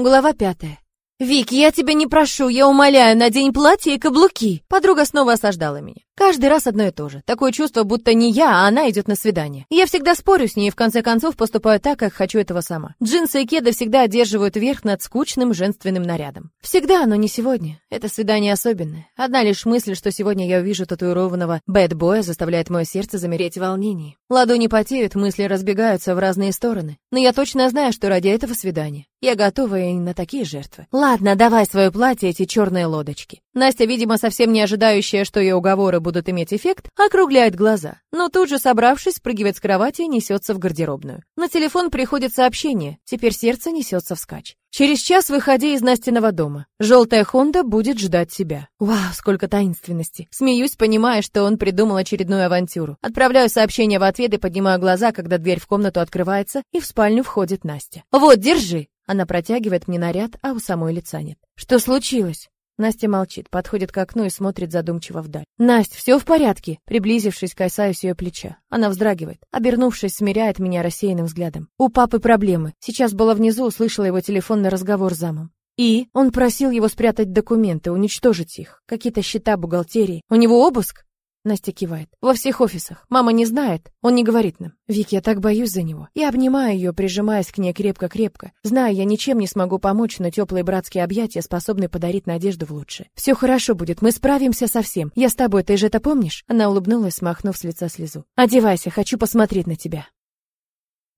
Глава пятая. «Вик, я тебя не прошу, я умоляю, надень платье и каблуки!» Подруга снова осаждала меня. Каждый раз одно и то же. Такое чувство, будто не я, а она идет на свидание. Я всегда спорю с ней и в конце концов поступаю так, как хочу этого сама. Джинсы и кеды всегда одерживают верх над скучным женственным нарядом. Всегда, но не сегодня. Это свидание особенное. Одна лишь мысль, что сегодня я увижу татуированного бэдбоя, заставляет мое сердце замереть в волнении. Ладони потеют, мысли разбегаются в разные стороны. Но я точно знаю, что ради этого свидания я готова и на такие жертвы. Ладно, давай свое платье, эти черные лодочки. Настя, видимо, совсем не ожидающая, что ее уговоры будут иметь эффект, округляет глаза. Но тут же, собравшись, спрыгивает с кровати и несется в гардеробную. На телефон приходит сообщение. Теперь сердце несется вскачь. Через час выходи из Настиного дома. Желтая Хонда будет ждать тебя. Вау, сколько таинственности. Смеюсь, понимая, что он придумал очередную авантюру. Отправляю сообщение в ответ и поднимаю глаза, когда дверь в комнату открывается, и в спальню входит Настя. Вот, держи. Она протягивает мне наряд, а у самой лица нет. Что случилось? Настя молчит, подходит к окну и смотрит задумчиво вдаль. «Насть, все в порядке?» Приблизившись, касаюсь ее плеча. Она вздрагивает. Обернувшись, смиряет меня рассеянным взглядом. «У папы проблемы. Сейчас была внизу, услышала его телефонный разговор с замом. И он просил его спрятать документы, уничтожить их. Какие-то счета бухгалтерии. У него обыск? Настя кивает. Во всех офисах. Мама не знает. Он не говорит нам. Вик, я так боюсь за него. Я обнимаю ее, прижимаясь к ней крепко-крепко. Знаю, я ничем не смогу помочь, но теплые братские объятия способны подарить надежду в лучшее. Все хорошо будет, мы справимся со всем. Я с тобой, ты же это помнишь? Она улыбнулась, смахнув с лица слезу. Одевайся, хочу посмотреть на тебя.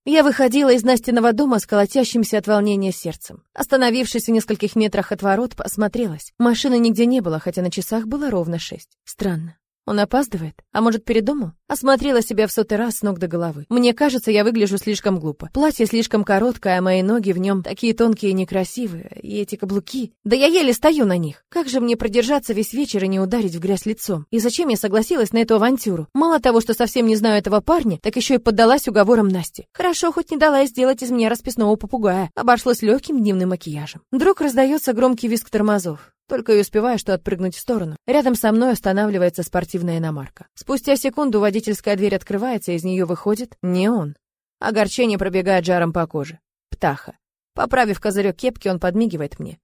Я выходила из Настиного дома с колотящимся от волнения сердцем. Остановившись в нескольких метрах от ворот, осмотрелась. Машины нигде не было, хотя на часах было ровно шесть. Странно. Он опаздывает? А может, передумал? Осмотрела себя в сотый раз с ног до головы. Мне кажется, я выгляжу слишком глупо. Платье слишком короткое, а мои ноги в нем такие тонкие и некрасивые. И эти каблуки... Да я еле стою на них. Как же мне продержаться весь вечер и не ударить в грязь лицом? И зачем я согласилась на эту авантюру? Мало того, что совсем не знаю этого парня, так еще и поддалась уговорам Насти. Хорошо, хоть не дала сделать из меня расписного попугая. Обошлось легким дневным макияжем. Вдруг раздается громкий визг тормозов. Только и успеваю, что отпрыгнуть в сторону. Рядом со мной останавливается спортивная иномарка. Спустя секунду водительская дверь открывается, и из нее выходит не он. Огорчение пробегает жаром по коже. Птаха. Поправив козырек кепки, он подмигивает мне.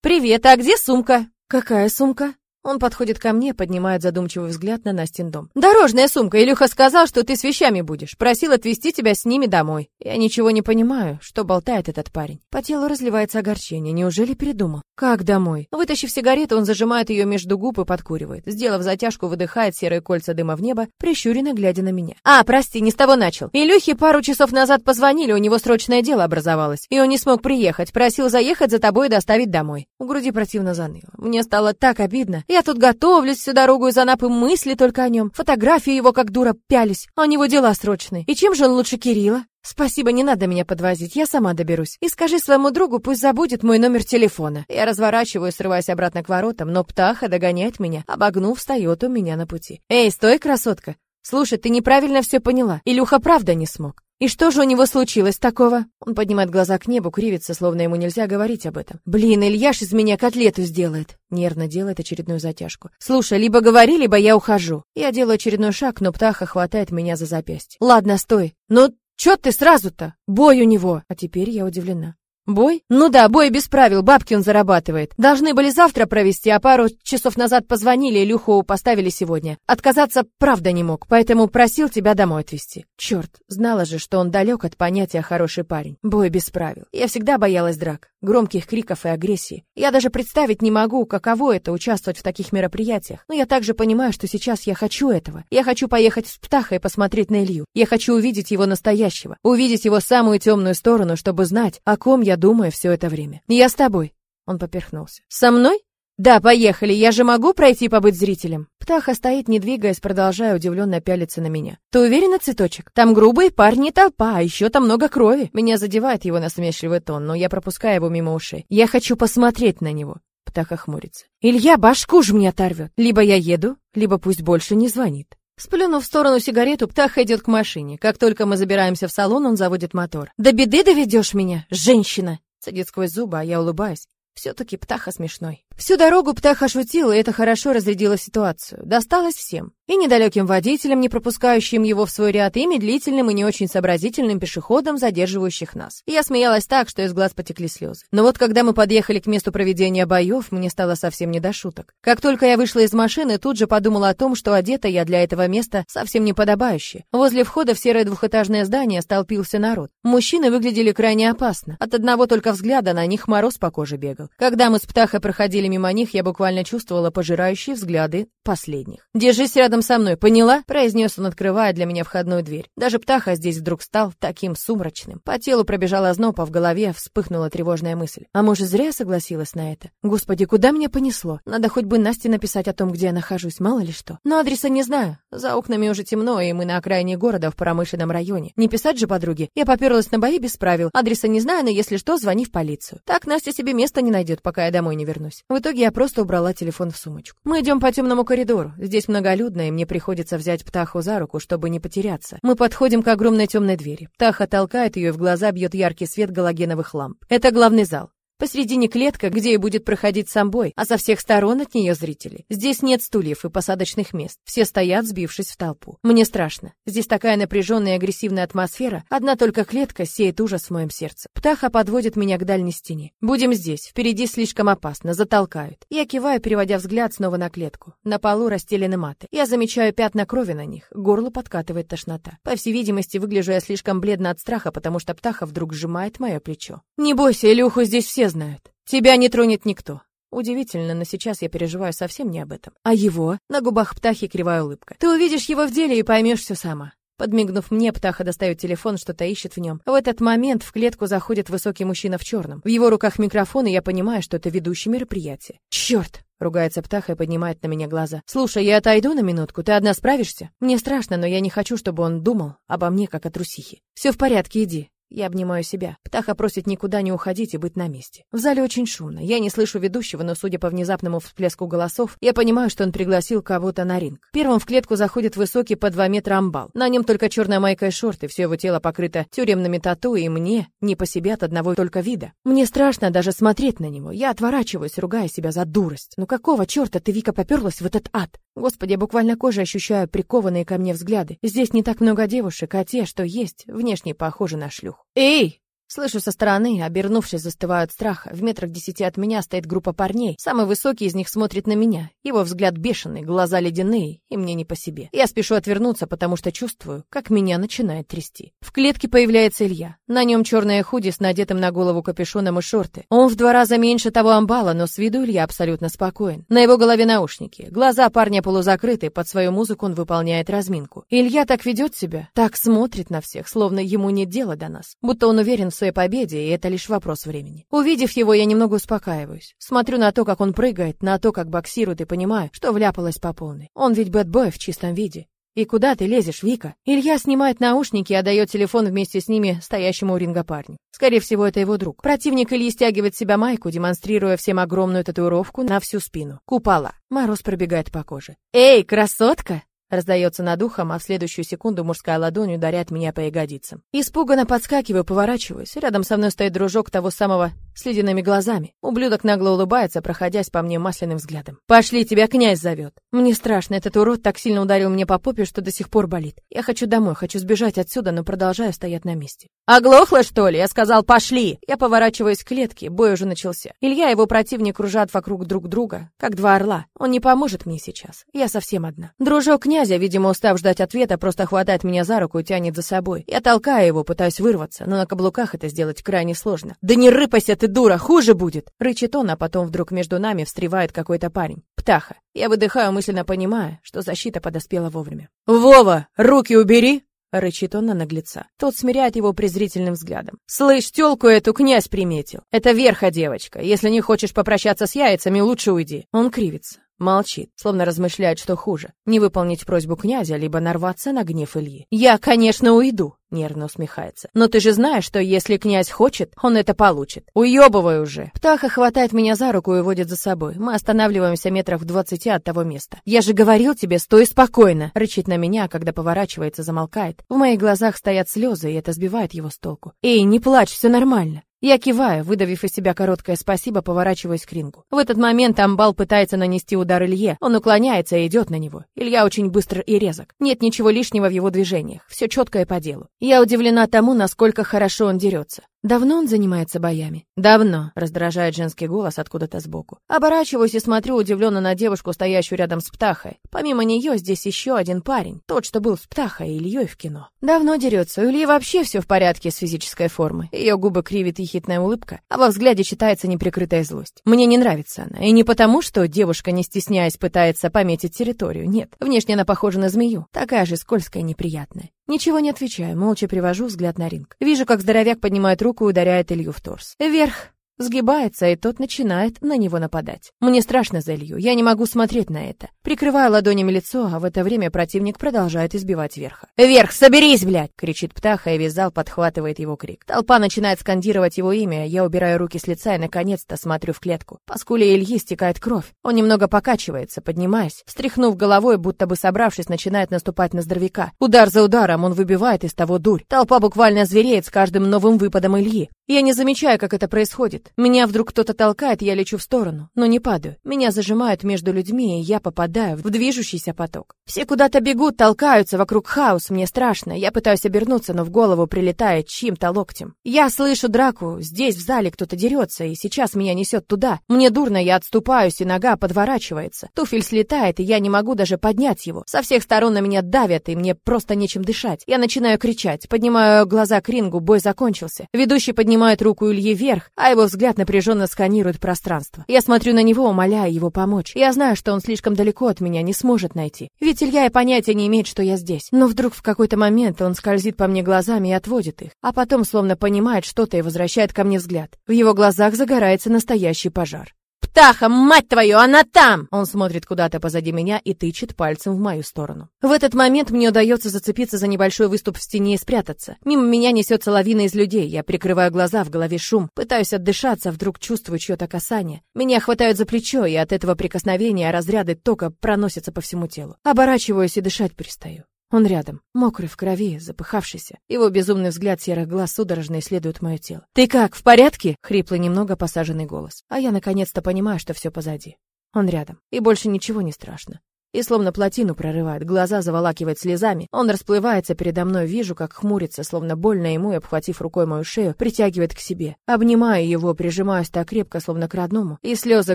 «Привет, а где сумка?» «Какая сумка?» Он подходит ко мне, поднимает задумчивый взгляд на Настин дом. «Дорожная сумка! Илюха сказал, что ты с вещами будешь. Просил отвезти тебя с ними домой. Я ничего не понимаю, что болтает этот парень. По телу разливается огорчение. Неужели передумал? Как домой? Вытащив сигарету, он зажимает ее между губ и подкуривает. Сделав затяжку, выдыхает серые кольца дыма в небо, прищуренно глядя на меня. «А, прости, не с того начал. Илюхе пару часов назад позвонили, у него срочное дело образовалось. И он не смог приехать. Просил заехать за тобой и доставить домой». У груди противно заныло. Мне стало так обидно. Я тут готовлюсь всю дорогу из Анапы, мысли только о нем. Фотографии его как дура пялись. А у него дела срочные. И чем же он лучше Кирилла? Спасибо, не надо меня подвозить, я сама доберусь. И скажи своему другу, пусть забудет мой номер телефона. Я разворачиваюсь, срываясь обратно к воротам, но птаха догоняет меня, обогнув, встает у меня на пути. Эй, стой, красотка! Слушай, ты неправильно все поняла. Илюха правда не смог. И что же у него случилось такого? Он поднимает глаза к небу, кривится, словно ему нельзя говорить об этом. Блин, Ильяш из меня котлету сделает. Нервно делает очередную затяжку. Слушай, либо говори, либо я ухожу. Я делаю очередной шаг, но птаха хватает меня за запястье. Ладно, стой. Ну, чё ты сразу-то? Бой у него. А теперь я удивлена. Бой? Ну да, бой без правил, бабки он зарабатывает. Должны были завтра провести, а пару часов назад позвонили, Илюху поставили сегодня. Отказаться правда не мог, поэтому просил тебя домой отвезти. Черт, знала же, что он далек от понятия «хороший парень». Бой без правил. Я всегда боялась драк, громких криков и агрессии. Я даже представить не могу, каково это участвовать в таких мероприятиях. Но я также понимаю, что сейчас я хочу этого. Я хочу поехать с Птахой и посмотреть на Илью. Я хочу увидеть его настоящего, увидеть его самую темную сторону, чтобы знать, о ком я я думаю все это время. Я с тобой. Он поперхнулся. Со мной? Да, поехали. Я же могу пройти побыть зрителем. Птаха стоит, не двигаясь, продолжая удивленно пялиться на меня. Ты уверена, цветочек? Там грубые парни толпа, а еще там много крови. Меня задевает его насмешливый тон, но я пропускаю его мимо ушей. Я хочу посмотреть на него. Птаха хмурится. Илья башку ж мне оторвет. Либо я еду, либо пусть больше не звонит. Сплюнув в сторону сигарету, Птаха идет к машине. Как только мы забираемся в салон, он заводит мотор. «До беды доведешь меня, женщина!» Садит сквозь зубы, а я улыбаюсь. Все-таки Птаха смешной. Всю дорогу Птаха шутил, и это хорошо разрядило ситуацию. Досталось всем. И недалеким водителям, не пропускающим его в свой ряд, и медлительным и не очень сообразительным пешеходам, задерживающих нас. И я смеялась так, что из глаз потекли слезы. Но вот когда мы подъехали к месту проведения боев, мне стало совсем не до шуток. Как только я вышла из машины, тут же подумала о том, что одета я для этого места совсем не подобающе. Возле входа в серое двухэтажное здание столпился народ. Мужчины выглядели крайне опасно. От одного только взгляда на них мороз по коже бегал. Когда мы с Птахой проходили мимо них, я буквально чувствовала пожирающие взгляды последних. «Держись рядом со мной, поняла?» — произнес он, открывая для меня входную дверь. Даже Птаха здесь вдруг стал таким сумрачным. По телу пробежала озноб, а в голове вспыхнула тревожная мысль. А может, зря согласилась на это? Господи, куда меня понесло? Надо хоть бы Насте написать о том, где я нахожусь, мало ли что. Но адреса не знаю. За окнами уже темно, и мы на окраине города в промышленном районе. Не писать же подруге. Я поперлась на бои без правил. Адреса не знаю, но если что, звони в полицию. Так Настя себе места не найдет, пока я домой не вернусь. В итоге я просто убрала телефон в сумочку. Мы идем по темному коридору. Здесь многолюдно, и мне приходится взять Птаху за руку, чтобы не потеряться. Мы подходим к огромной темной двери. Птаха толкает ее, и в глаза бьет яркий свет галогеновых ламп. Это главный зал. Посредине клетка, где и будет проходить сам бой, а со всех сторон от нее зрители. Здесь нет стульев и посадочных мест. Все стоят, сбившись в толпу. Мне страшно. Здесь такая напряженная и агрессивная атмосфера. Одна только клетка сеет ужас в моем сердце. Птаха подводит меня к дальней стене. Будем здесь. Впереди слишком опасно. Затолкают. Я киваю, переводя взгляд снова на клетку. На полу расстелены маты. Я замечаю пятна крови на них. Горло подкатывает тошнота. По всей видимости, выгляжу я слишком бледно от страха, потому что Птаха вдруг сжимает мое плечо. Не бойся, Илюху здесь все знают. Тебя не тронет никто. Удивительно, но сейчас я переживаю совсем не об этом. А его? На губах птахи кривая улыбка. Ты увидишь его в деле и поймешь все сама. Подмигнув мне, птаха достает телефон, что-то ищет в нем. В этот момент в клетку заходит высокий мужчина в черном. В его руках микрофон, и я понимаю, что это ведущий мероприятие. Черт! Ругается птаха и поднимает на меня глаза. «Слушай, я отойду на минутку, ты одна справишься?» Мне страшно, но я не хочу, чтобы он думал обо мне, как о трусихе. «Все в порядке, иди. Я обнимаю себя. Птаха просит никуда не уходить и быть на месте. В зале очень шумно. Я не слышу ведущего, но, судя по внезапному всплеску голосов, я понимаю, что он пригласил кого-то на ринг. Первым в клетку заходит высокий по два метра амбал. На нем только черная майка и шорты, все его тело покрыто тюремными тату, и мне не по себе от одного только вида. Мне страшно даже смотреть на него. Я отворачиваюсь, ругая себя за дурость. Ну какого черта ты, Вика, поперлась в этот ад? Господи, я буквально кожей ощущаю прикованные ко мне взгляды. Здесь не так много девушек, а те, что есть, внешне похожи на шлюх. «Эй!» Слышу со стороны, обернувшись, застываю от страха. В метрах десяти от меня стоит группа парней. Самый высокий из них смотрит на меня. Его взгляд бешеный, глаза ледяные, и мне не по себе. Я спешу отвернуться, потому что чувствую, как меня начинает трясти. В клетке появляется Илья. На нем черное худи с надетым на голову капюшоном и шорты. Он в два раза меньше того амбала, но с виду Илья абсолютно спокоен. На его голове наушники. Глаза парня полузакрыты, под свою музыку он выполняет разминку. Илья так ведет себя, так смотрит на всех, словно ему нет дела до нас. Будто он уверен в своей победе, и это лишь вопрос времени. Увидев его, я немного успокаиваюсь. Смотрю на то, как он прыгает, на то, как боксирует, и понимаю, что вляпалась по полной. Он ведь бэтбой в чистом виде. «И куда ты лезешь, Вика?» Илья снимает наушники и отдает телефон вместе с ними стоящему у ринга парню. Скорее всего, это его друг. Противник Ильи стягивает себя майку, демонстрируя всем огромную татуировку на всю спину. Купала. Мороз пробегает по коже. «Эй, красотка!» Раздается над ухом, а в следующую секунду мужская ладонь ударяет меня по ягодицам. Испуганно подскакиваю, поворачиваюсь. Рядом со мной стоит дружок того самого с ледяными глазами. Ублюдок нагло улыбается, проходясь по мне масляным взглядом. «Пошли, тебя князь зовет». Мне страшно, этот урод так сильно ударил мне по попе, что до сих пор болит. Я хочу домой, хочу сбежать отсюда, но продолжаю стоять на месте. «Оглохла, что ли?» Я сказал, «пошли!» Я поворачиваюсь к клетке, бой уже начался. Илья и его противник кружат вокруг друг друга, как два орла. Он не поможет мне сейчас. Я совсем одна. Дружок князя, видимо, устав ждать ответа, просто хватает меня за руку и тянет за собой. Я толкаю его, пытаюсь вырваться, но на каблуках это сделать крайне сложно. «Да не рыпайся ты, дура, хуже будет!» Рычит он, а потом вдруг между нами встревает какой-то парень. Птаха. Я выдыхаю, мысленно понимая, что защита подоспела вовремя. «Вова, руки убери!» Рычит он на наглеца. Тот смиряет его презрительным взглядом. «Слышь, тёлку эту князь приметил. Это верха девочка. Если не хочешь попрощаться с яйцами, лучше уйди». Он кривится. Молчит, словно размышляет, что хуже. Не выполнить просьбу князя, либо нарваться на гнев Ильи. «Я, конечно, уйду», — нервно усмехается. «Но ты же знаешь, что если князь хочет, он это получит. Уебывай уже!» Птаха хватает меня за руку и водит за собой. Мы останавливаемся метрах в двадцати от того места. «Я же говорил тебе, стой спокойно!» Рычит на меня, когда поворачивается, замолкает. В моих глазах стоят слезы, и это сбивает его с толку. «Эй, не плачь, все нормально!» Я киваю, выдавив из себя короткое спасибо, поворачиваясь к рингу. В этот момент Амбал пытается нанести удар Илье. Он уклоняется и идет на него. Илья очень быстр и резок. Нет ничего лишнего в его движениях. Все четко и по делу. Я удивлена тому, насколько хорошо он дерется. Давно он занимается боями? Давно, раздражает женский голос откуда-то сбоку. Оборачиваюсь и смотрю удивленно на девушку, стоящую рядом с Птахой. Помимо нее здесь еще один парень, тот, что был с Птахой и Ильей в кино. Давно дерется. У Ильи вообще все в порядке с физической формой. Ее губы кривит ехидная улыбка, а во взгляде читается неприкрытая злость. Мне не нравится она. И не потому, что девушка, не стесняясь, пытается пометить территорию. Нет, внешне она похожа на змею. Такая же скользкая и неприятная. Ничего не отвечаю, молча привожу взгляд на ринг. Вижу, как здоровяк поднимает руку и ударяет Илью в торс. Вверх, Сгибается, и тот начинает на него нападать. Мне страшно за Илью, я не могу смотреть на это. Прикрываю ладонями лицо, а в это время противник продолжает избивать верха. «Вверх, соберись, блядь!» — кричит Птаха, и вязал подхватывает его крик. Толпа начинает скандировать его имя, я убираю руки с лица и, наконец-то, смотрю в клетку. По скуле Ильи стекает кровь. Он немного покачивается, поднимаясь. Встряхнув головой, будто бы собравшись, начинает наступать на здоровяка. Удар за ударом он выбивает из того дурь. Толпа буквально звереет с каждым новым выпадом Ильи. Я не замечаю, как это происходит. Меня вдруг кто-то толкает, я лечу в сторону, но не падаю. Меня зажимают между людьми, и я попадаю в движущийся поток. Все куда-то бегут, толкаются, вокруг хаос, мне страшно. Я пытаюсь обернуться, но в голову прилетает чьим-то локтем. Я слышу драку, здесь в зале кто-то дерется, и сейчас меня несет туда. Мне дурно, я отступаюсь, и нога подворачивается. Туфель слетает, и я не могу даже поднять его. Со всех сторон на меня давят, и мне просто нечем дышать. Я начинаю кричать, поднимаю глаза к рингу, бой закончился. Ведущий поднимает руку Ильи вверх, а его взгляд напряженно сканирует пространство. Я смотрю на него, умоляя его помочь. Я знаю, что он слишком далеко от меня, не сможет найти. Ведь Илья и понятия не имеет, что я здесь. Но вдруг в какой-то момент он скользит по мне глазами и отводит их, а потом словно понимает что-то и возвращает ко мне взгляд. В его глазах загорается настоящий пожар. Птаха, мать твою, она там!» Он смотрит куда-то позади меня и тычет пальцем в мою сторону. В этот момент мне удается зацепиться за небольшой выступ в стене и спрятаться. Мимо меня несется лавина из людей. Я прикрываю глаза, в голове шум. Пытаюсь отдышаться, вдруг чувствую чье-то касание. Меня хватают за плечо, и от этого прикосновения разряды тока проносятся по всему телу. Оборачиваюсь и дышать перестаю. Он рядом, мокрый в крови, запыхавшийся. Его безумный взгляд серых глаз судорожно исследует мое тело. «Ты как, в порядке?» — хриплый немного посаженный голос. А я наконец-то понимаю, что все позади. Он рядом, и больше ничего не страшно и словно плотину прорывает, глаза заволакивает слезами. Он расплывается передо мной, вижу, как хмурится, словно больно ему, и, обхватив рукой мою шею, притягивает к себе. Обнимаю его, прижимаюсь так крепко, словно к родному, и слезы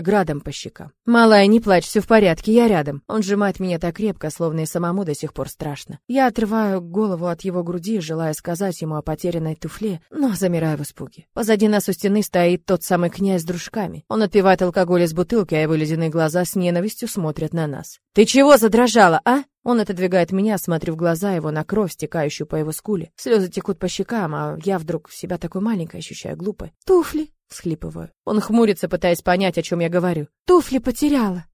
градом по щекам. «Малая, не плачь, все в порядке, я рядом». Он сжимает меня так крепко, словно и самому до сих пор страшно. Я отрываю голову от его груди, желая сказать ему о потерянной туфле, но замираю в испуге. Позади нас у стены стоит тот самый князь с дружками. Он отпивает алкоголь из бутылки, а его ледяные глаза с ненавистью смотрят на нас. «Ты чего задрожала, а?» Он отодвигает меня, смотрю в глаза его на кровь, стекающую по его скуле. Слезы текут по щекам, а я вдруг себя такой маленькой ощущаю, глупой. «Туфли!» — всхлипываю. Он хмурится, пытаясь понять, о чем я говорю. «Туфли потеряла!»